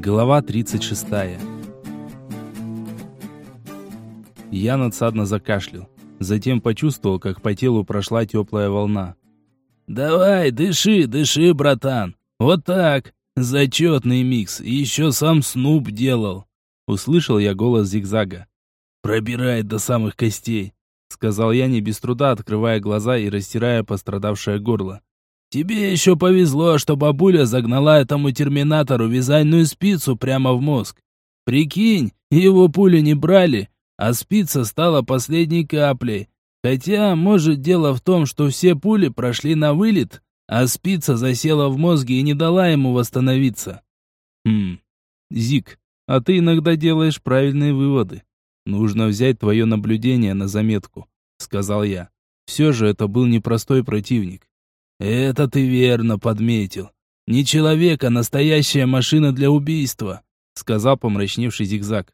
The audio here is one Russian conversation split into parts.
Глава 36. Я надсадно закашлял. Затем почувствовал, как по телу прошла теплая волна. «Давай, дыши, дыши, братан! Вот так! Зачетный микс, еще сам Снуп делал!» Услышал я голос зигзага. «Пробирает до самых костей!» Сказал я не без труда, открывая глаза и растирая пострадавшее горло. Тебе еще повезло, что бабуля загнала этому терминатору вязальную спицу прямо в мозг. Прикинь, его пули не брали, а спица стала последней каплей. Хотя, может, дело в том, что все пули прошли на вылет, а спица засела в мозге и не дала ему восстановиться. Хм, Зик, а ты иногда делаешь правильные выводы. Нужно взять твое наблюдение на заметку, сказал я. Все же это был непростой противник. «Это ты верно подметил. Не человек, а настоящая машина для убийства», сказал помрачневший зигзаг.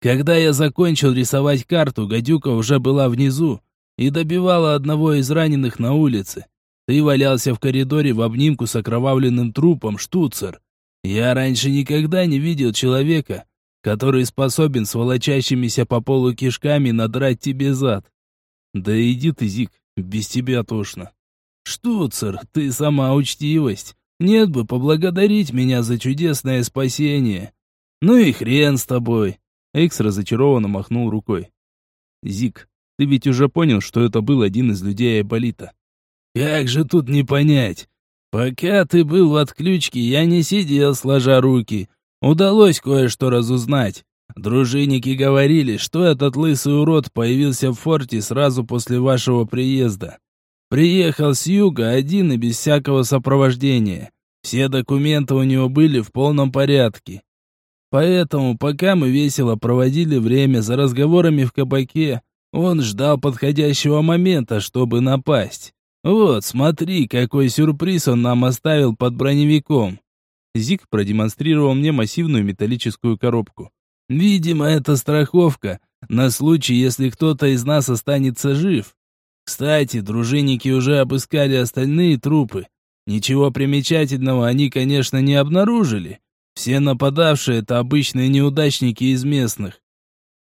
«Когда я закончил рисовать карту, гадюка уже была внизу и добивала одного из раненых на улице. Ты валялся в коридоре в обнимку с окровавленным трупом, штуцер. Я раньше никогда не видел человека, который способен с волочащимися по полу кишками надрать тебе зад. Да иди ты, Зик, без тебя тошно. «Штуцер, ты сама учтивость. Нет бы поблагодарить меня за чудесное спасение. Ну и хрен с тобой». Экс разочарованно махнул рукой. «Зик, ты ведь уже понял, что это был один из людей Айболита?» «Как же тут не понять? Пока ты был в отключке, я не сидел сложа руки. Удалось кое-что разузнать. Дружинники говорили, что этот лысый урод появился в форте сразу после вашего приезда. Приехал с юга один и без всякого сопровождения. Все документы у него были в полном порядке. Поэтому, пока мы весело проводили время за разговорами в кабаке, он ждал подходящего момента, чтобы напасть. Вот, смотри, какой сюрприз он нам оставил под броневиком. Зик продемонстрировал мне массивную металлическую коробку. Видимо, это страховка на случай, если кто-то из нас останется жив. Кстати, дружинники уже обыскали остальные трупы. Ничего примечательного они, конечно, не обнаружили. Все нападавшие — это обычные неудачники из местных.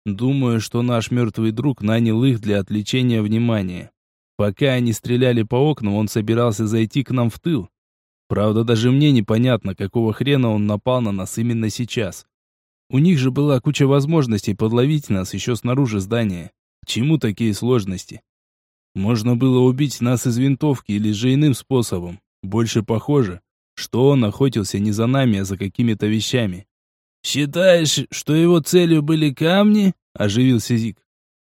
Думаю, что наш мертвый друг нанял их для отвлечения внимания. Пока они стреляли по окнам, он собирался зайти к нам в тыл. Правда, даже мне непонятно, какого хрена он напал на нас именно сейчас. У них же была куча возможностей подловить нас еще снаружи здания. К чему такие сложности? Можно было убить нас из винтовки или же иным способом. Больше похоже, что он охотился не за нами, а за какими-то вещами. «Считаешь, что его целью были камни?» – оживился Зик.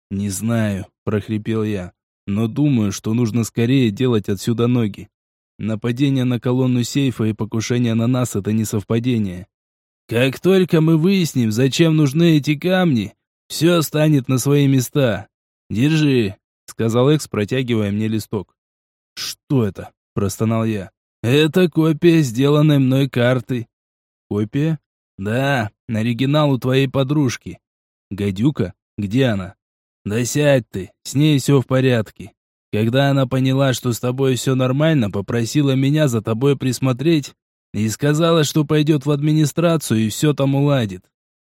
«Не знаю», – прохрипел я, – «но думаю, что нужно скорее делать отсюда ноги. Нападение на колонну сейфа и покушение на нас – это не совпадение. Как только мы выясним, зачем нужны эти камни, все станет на свои места. Держи, сказал Экс, протягивая мне листок. «Что это?» – простонал я. «Это копия сделанной мной карты». «Копия?» «Да, оригинал у твоей подружки». «Гадюка? Где она?» «Да сядь ты, с ней все в порядке. Когда она поняла, что с тобой все нормально, попросила меня за тобой присмотреть и сказала, что пойдет в администрацию и все там уладит.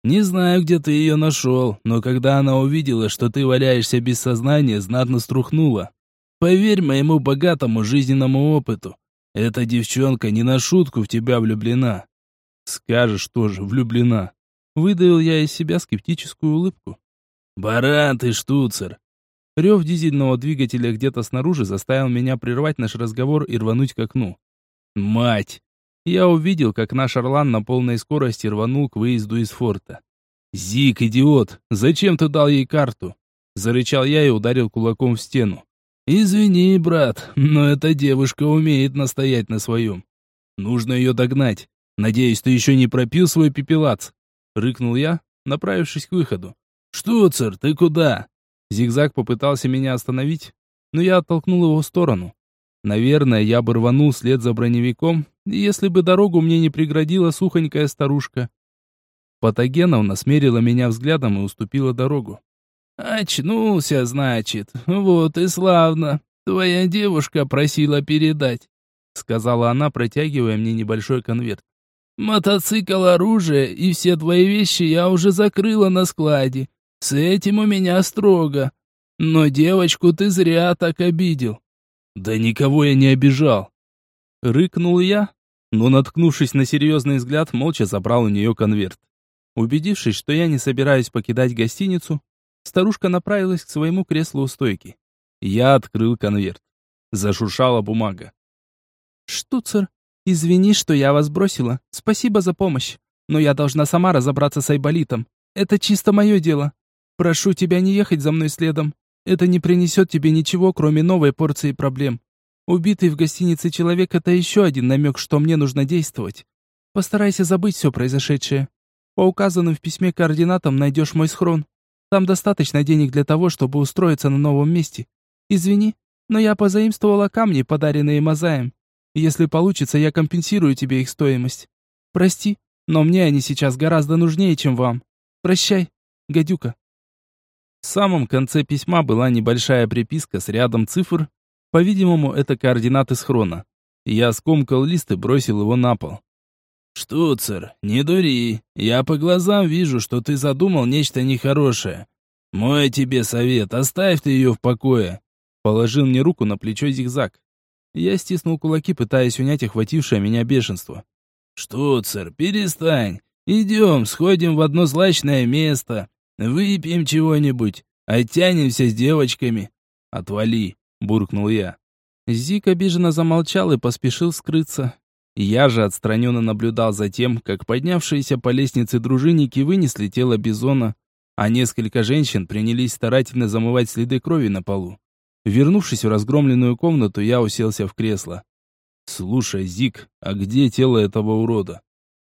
Не знаю, где ты ее нашел, но когда она увидела, что ты валяешься без сознания, знатно струхнула. Поверь моему богатому жизненному опыту, эта девчонка не на шутку в тебя влюблена. Скажешь тоже, влюблена. Выдавил я из себя скептическую улыбку. Баран ты, штуцер. Рев дизельного двигателя где-то снаружи заставил меня прервать наш разговор и рвануть к окну. Мать! Я увидел, как наш Орлан на полной скорости рванул к выезду из форта. «Зик, идиот! Зачем ты дал ей карту?» Зарычал я и ударил кулаком в стену. «Извини, брат, но эта девушка умеет настоять на своем. Нужно ее догнать. Надеюсь, ты еще не пропил свой пепелац?» Рыкнул я, направившись к выходу. «Штуцер, ты куда?» Зигзаг попытался меня остановить, но я оттолкнул его в сторону. Наверное, я бы рванул вслед за броневиком, если бы дорогу мне не преградила сухонькая старушка. Патогеновна смерила меня взглядом и уступила дорогу. «Очнулся, значит. Вот и славно. Твоя девушка просила передать», — сказала она, протягивая мне небольшой конверт. Мотоцикл, оружие и все твои вещи я уже закрыла на складе. С этим у меня строго. Но девочку ты зря так обидел. Да никого я не обижал. Рыкнул я, но, наткнувшись на серьезный взгляд, молча забрал у нее конверт. Убедившись, что я не собираюсь покидать гостиницу, старушка направилась к своему креслу у стойки. Я открыл конверт. Зашуршала бумага. «Штуцер, извини, что я вас бросила. Спасибо за помощь. Но я должна сама разобраться с Айболитом. Это чисто мое дело. Прошу тебя не ехать за мной следом. Это не принесет тебе ничего, кроме новой порции проблем. Убитый в гостинице человек — это еще один намек, что мне нужно действовать. Постарайся забыть все произошедшее. По указанным в письме координатам найдешь мой схрон. Там достаточно денег для того, чтобы устроиться на новом месте. Извини, но я позаимствовала камни, подаренные Мазаем. Если получится, я компенсирую тебе их стоимость. Прости, но мне они сейчас гораздо нужнее, чем вам. Прощай, гадюка. В самом конце письма была небольшая приписка с рядом цифр. По-видимому, это координаты схрона. Я скомкал лист и бросил его на пол. «Штуцер, не дури. Я по глазам вижу, что ты задумал нечто нехорошее. Мой тебе совет, оставь ты ее в покое». Положил мне руку на плечо зигзаг. Я стиснул кулаки, пытаясь унять охватившее меня бешенство. «Штуцер, перестань. Идем, сходим в одно злачное место. Выпьем чего-нибудь. Оттянемся с девочками». «Отвали», — буркнул я. Зик обиженно замолчал и поспешил скрыться. Я же отстраненно наблюдал за тем, как поднявшиеся по лестнице дружинники вынесли тело Бизона, а несколько женщин принялись старательно замывать следы крови на полу. Вернувшись в разгромленную комнату, я уселся в кресло. «Слушай, Зик, а где тело этого урода?»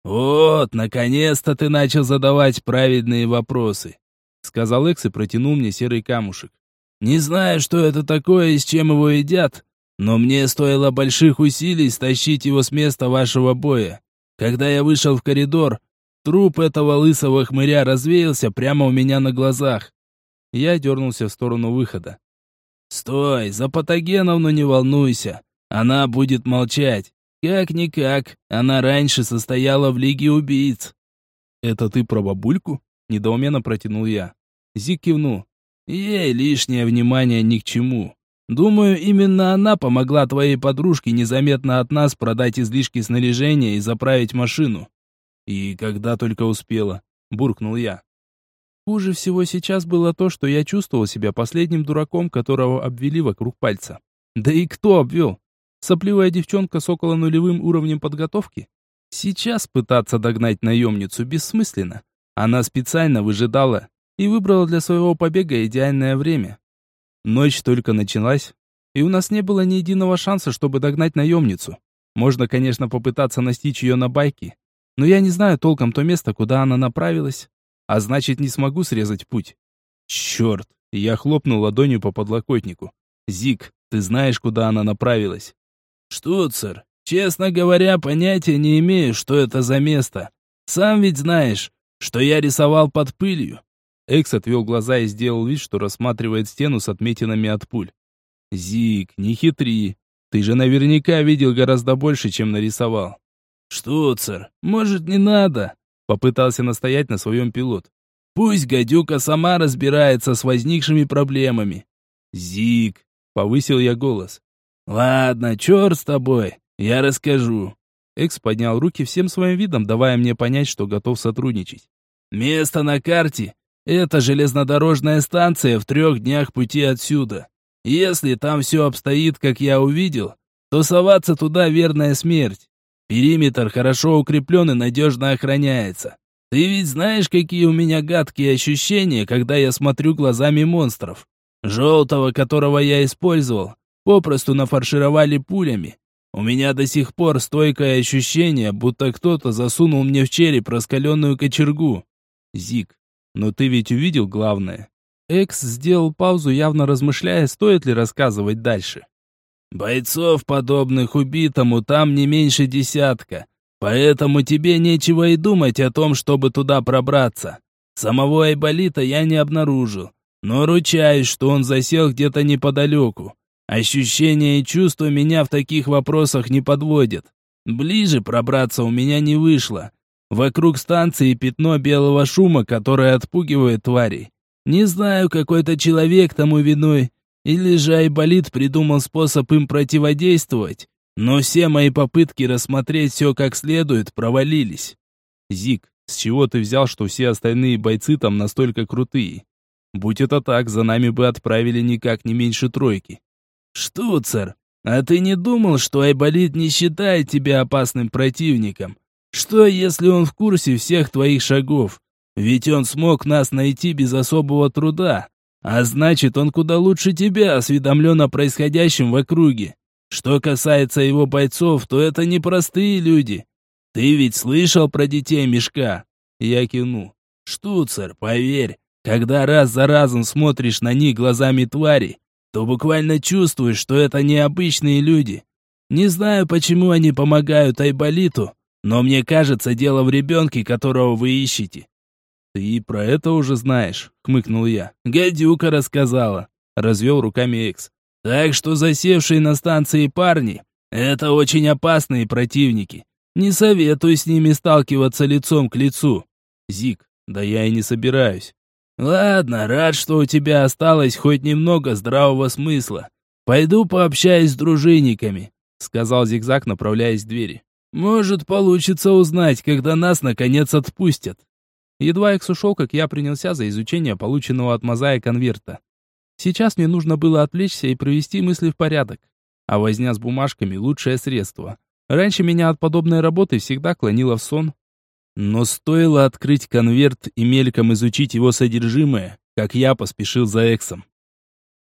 «Вот, наконец-то ты начал задавать праведные вопросы», сказал Экс и протянул мне серый камушек. «Не знаю, что это такое и с чем его едят, но мне стоило больших усилий стащить его с места вашего боя. Когда я вышел в коридор, труп этого лысого хмыря развеялся прямо у меня на глазах. Я дернулся в сторону выхода. «Стой, за Патогеновну не волнуйся. Она будет молчать. Как-никак, она раньше состояла в Лиге убийц». «Это ты про бабульку?» — недоуменно протянул я. Зик кивнул. «Ей лишнее внимание ни к чему. Думаю, именно она помогла твоей подружке незаметно от нас продать излишки снаряжения и заправить машину». «И когда только успела», — буркнул я. Хуже всего сейчас было то, что я чувствовал себя последним дураком, которого обвели вокруг пальца. Да и кто обвел? Сопливая девчонка с около нулевым уровнем подготовки? Сейчас пытаться догнать наемницу бессмысленно. Она специально выжидала и выбрала для своего побега идеальное время. Ночь только началась, и у нас не было ни единого шанса, чтобы догнать наемницу. Можно, конечно, попытаться настичь ее на байке, но я не знаю толком то место, куда она направилась, а значит не смогу срезать путь. Черт, я хлопнул ладонью по подлокотнику. Зик, ты знаешь, куда она направилась? Штуцер, честно говоря, понятия не имею, что это за место. Сам ведь знаешь, что я рисовал под пылью. Экс отвел глаза и сделал вид, что рассматривает стену с отметинами от пуль. «Зик, не хитри. Ты же наверняка видел гораздо больше, чем нарисовал». «Штуцер, может, не надо?» Попытался настоять на своем пилот. Пусть гадюка сама разбирается с возникшими проблемами. Зик, повысил я голос. Ладно, черт с тобой, я расскажу. Экс поднял руки всем своим видом, давая мне понять, что готов сотрудничать. Место на карте — это железнодорожная станция в трех днях пути отсюда. Если там все обстоит, как я увидел, то соваться туда верная смерть. Периметр хорошо укреплен и надежно охраняется. Ты ведь знаешь, какие у меня гадкие ощущения, когда я смотрю глазами монстров. Желтого, которого я использовал, попросту нафаршировали пулями. У меня до сих пор стойкое ощущение, будто кто-то засунул мне в череп раскаленную кочергу. Зик, но ты ведь увидел главное. Экс сделал паузу, явно размышляя, стоит ли рассказывать дальше. Бойцов, подобных убитому, там не меньше десятка. Поэтому тебе нечего и думать о том, чтобы туда пробраться. Самого Айболита я не обнаружил, но ручаюсь, что он засел где-то неподалеку. Ощущения и чувства меня в таких вопросах не подводят. Ближе пробраться у меня не вышло. Вокруг станции пятно белого шума, которое отпугивает тварей. Не знаю, какой-то человек тому виной, или же Айболит придумал способ им противодействовать, но все мои попытки рассмотреть все как следует провалились. Зик, с чего ты взял, что все остальные бойцы там настолько крутые? Будь это так, за нами бы отправили никак не меньше тройки. Штуцер, а ты не думал, что Айболит не считает тебя опасным противником? Что, если он в курсе всех твоих шагов? Ведь он смог нас найти без особого труда. А значит, он куда лучше тебя осведомлен о происходящем в округе. Что касается его бойцов, то это не простые люди. Ты ведь слышал про детей мешка? Я кивну. Штуцер, поверь, когда раз за разом смотришь на них глазами твари, то буквально чувствуешь, что это необычные люди. Не знаю, почему они помогают Айболиту, но мне кажется, дело в ребенке, которого вы ищете. «Ты про это уже знаешь», — хмыкнул я. «Гадюка рассказала», — развел руками Экс. «Так что засевшие на станции парни — это очень опасные противники. Не советую с ними сталкиваться лицом к лицу». «Зик, да я и не собираюсь». «Ладно, рад, что у тебя осталось хоть немного здравого смысла. Пойду пообщаюсь с дружинниками», — сказал Зигзаг, направляясь к двери. «Может, получится узнать, когда нас, наконец, отпустят». Едва Экс ушел, как я принялся за изучение полученного от Мазая конверта. Сейчас мне нужно было отвлечься и привести мысли в порядок. А возня с бумажками – лучшее средство. Раньше меня от подобной работы всегда клонило в сон. Но стоило открыть конверт и мельком изучить его содержимое, как я поспешил за Эксом.